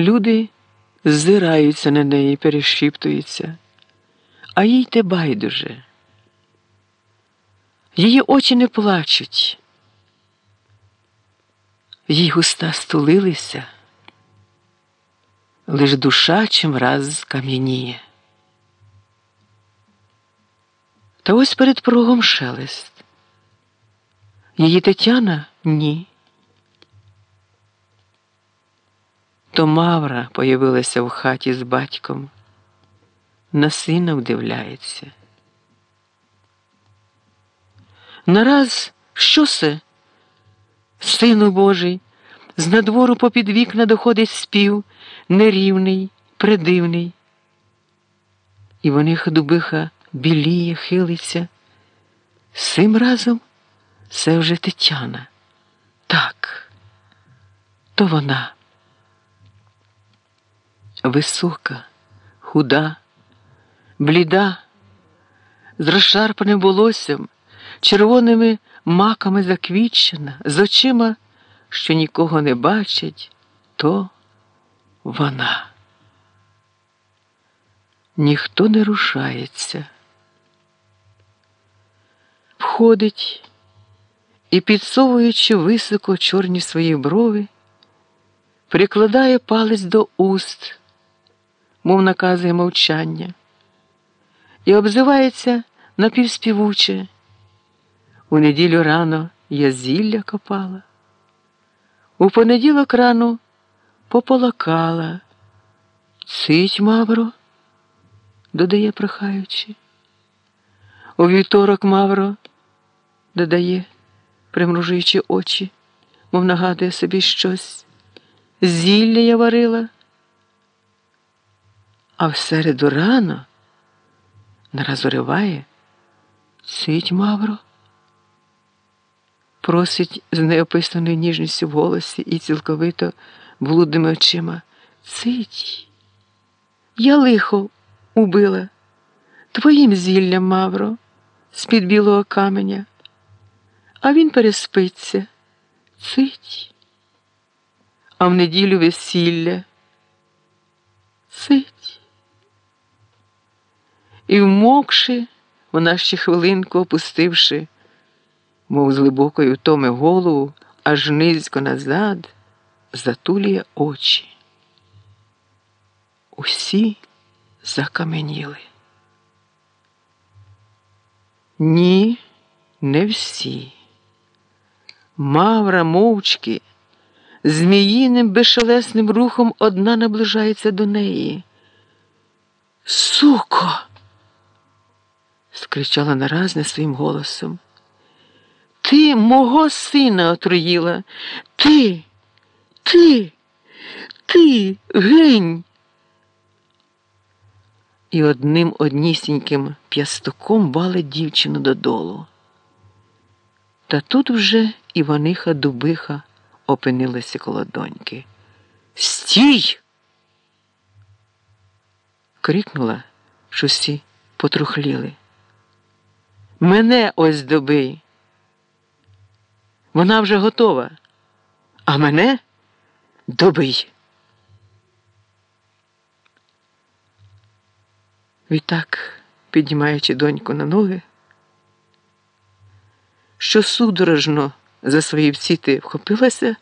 Люди ззираються на неї, перешіптуються, а їй те байдуже. Її очі не плачуть. Їй густа стулилися, лиш душа чим раз кам'яніє. Та ось перед порогом шелест. Її Тетяна ні. То Мавра появилася в хаті з батьком, на сина вдивляється. Нараз що се? Сину Божий, з надвору попід вікна доходить спів, нерівний, придивний. І вони ходубиха біліє, хилиться. Сим разом це вже Тетяна. Так, то вона. Висока, худа, бліда, з розшарпаним волоссям, червоними маками заквітчена, з очима, що нікого не бачить, то вона. Ніхто не рушається. Входить і, підсовуючи високо чорні свої брови, прикладає палець до уст, мов наказує мовчання, і обзивається напівспівуче. У неділю рано я зілля копала, у понеділок рано пополакала. Цить, Мавро, додає, прохаючи. У вівторок Мавро додає, примружуючи очі, мов нагадує собі щось. Зілля я варила. А в середу рано нараз уриває, цить Мавро просить з неописаною ніжністю в голосі і цілковито блудними очима. Цить, я лихо убила твоїм зіллям, Мавро, з-під білого каменя, а він переспиться. Цить. А в неділю весілля. Цить. І вмокши, вона ще хвилинку опустивши мов з глибокої втоми голову, аж низько назад, затулює очі. Усі закаменіли. Ні, не всі. Мавра мовчки, зміїним безшелесним рухом одна наближається до неї. Суко! Скричала наразне своїм голосом. Ти мого сина отруїла. Ти, ти, ти, гень. І одним однісіньким п'ястуком валить дівчину додолу. Та тут вже Іваниха Дубиха опинилася коло доньки. Стій! крикнула, що всі потрухліли. Мене ось добий. Вона вже готова. А мене добий. Відтак, піднімаючи доньку на ноги, що судорожно за свої вціти вхопилася,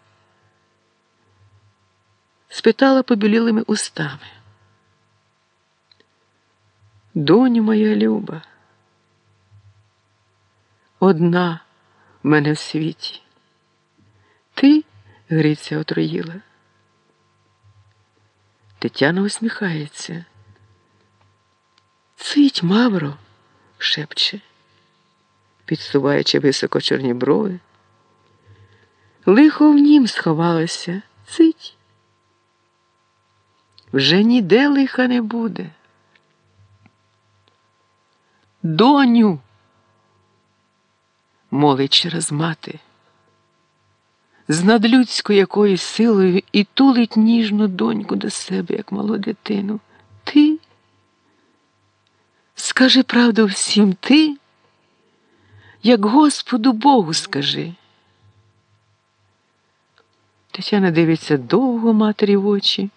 спитала побілілими устами. Доню моя люба, одна в мене в світі. Ти, Гриця, отруїла. Тетяна усміхається. Цить, Мавро, шепче, підсуваючи високо чорні брови. Лихо в нім сховалося, цить. Вже ніде лиха не буде. Доню молить через мати, з надлюдською якоюсь силою і тулить ніжну доньку до себе, як малу дитину. Ти скажи правду всім ти, як Господу Богу скажи. Тетяна дивиться довго матері в очі.